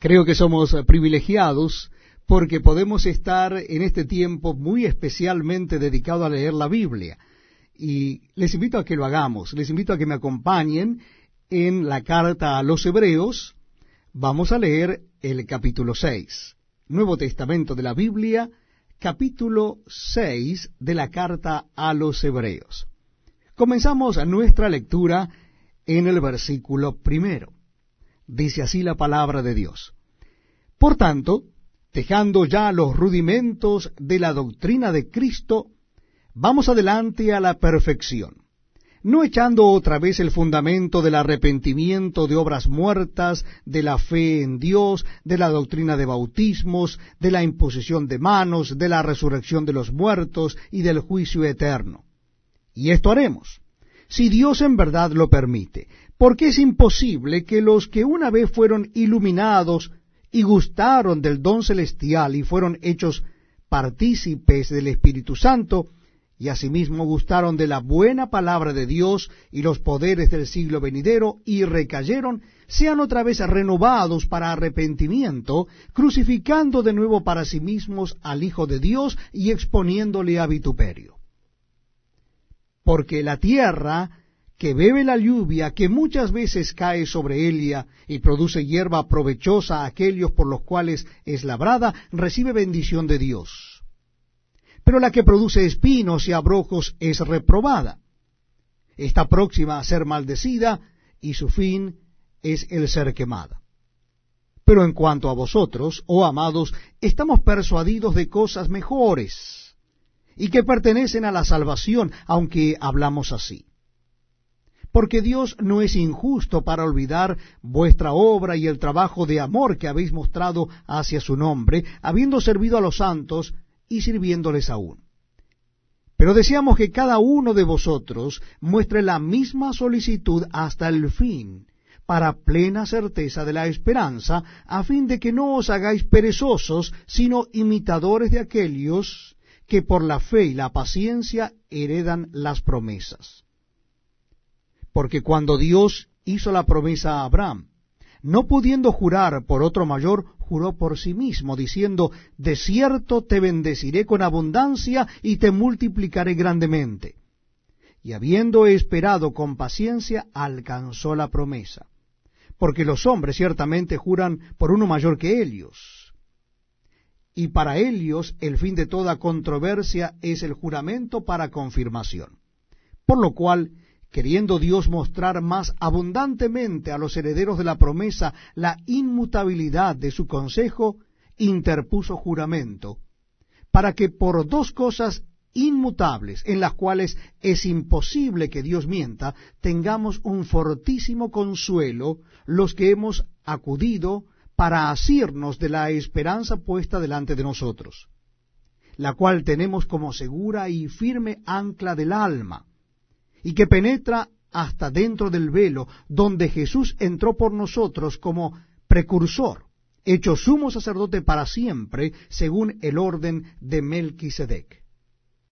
Creo que somos privilegiados porque podemos estar en este tiempo muy especialmente dedicado a leer la Biblia. Y les invito a que lo hagamos, les invito a que me acompañen en la carta a los Hebreos. Vamos a leer el capítulo 6, Nuevo Testamento de la Biblia, capítulo 6 de la carta a los Hebreos. Comenzamos nuestra lectura en el versículo primero. Dice así la palabra de Dios. Por tanto, dejando ya los rudimentos de la doctrina de Cristo, vamos adelante a la perfección, no echando otra vez el fundamento del arrepentimiento de obras muertas, de la fe en Dios, de la doctrina de bautismos, de la imposición de manos, de la resurrección de los muertos y del juicio eterno. Y esto haremos, si Dios en verdad lo permite, porque es imposible que los que una vez fueron iluminados y gustaron del don celestial y fueron hechos partícipes del Espíritu Santo, y asimismo gustaron de la buena palabra de Dios y los poderes del siglo venidero, y recayeron, sean otra vez renovados para arrepentimiento, crucificando de nuevo para sí mismos al Hijo de Dios y exponiéndole a vituperio. Porque la tierra que bebe la lluvia que muchas veces cae sobre ella y produce hierba provechosa a aquellos por los cuales es labrada, recibe bendición de Dios. Pero la que produce espinos y abrojos es reprobada. Está próxima a ser maldecida y su fin es el ser quemada. Pero en cuanto a vosotros, oh amados, estamos persuadidos de cosas mejores y que pertenecen a la salvación, aunque hablamos así porque Dios no es injusto para olvidar vuestra obra y el trabajo de amor que habéis mostrado hacia su nombre, habiendo servido a los santos y sirviéndoles aún. Pero deseamos que cada uno de vosotros muestre la misma solicitud hasta el fin, para plena certeza de la esperanza, a fin de que no os hagáis perezosos, sino imitadores de aquellos que por la fe y la paciencia heredan las promesas. Porque cuando Dios hizo la promesa a Abraham, no pudiendo jurar por otro mayor, juró por sí mismo, diciendo, De cierto te bendeciré con abundancia y te multiplicaré grandemente. Y habiendo esperado con paciencia, alcanzó la promesa. Porque los hombres ciertamente juran por uno mayor que ellos. Y para ellos el fin de toda controversia es el juramento para confirmación. Por lo cual queriendo Dios mostrar más abundantemente a los herederos de la promesa la inmutabilidad de su consejo, interpuso juramento, para que por dos cosas inmutables, en las cuales es imposible que Dios mienta, tengamos un fortísimo consuelo los que hemos acudido para asirnos de la esperanza puesta delante de nosotros, la cual tenemos como segura y firme ancla del alma, y que penetra hasta dentro del velo, donde Jesús entró por nosotros como precursor, hecho sumo sacerdote para siempre, según el orden de Melquisedec.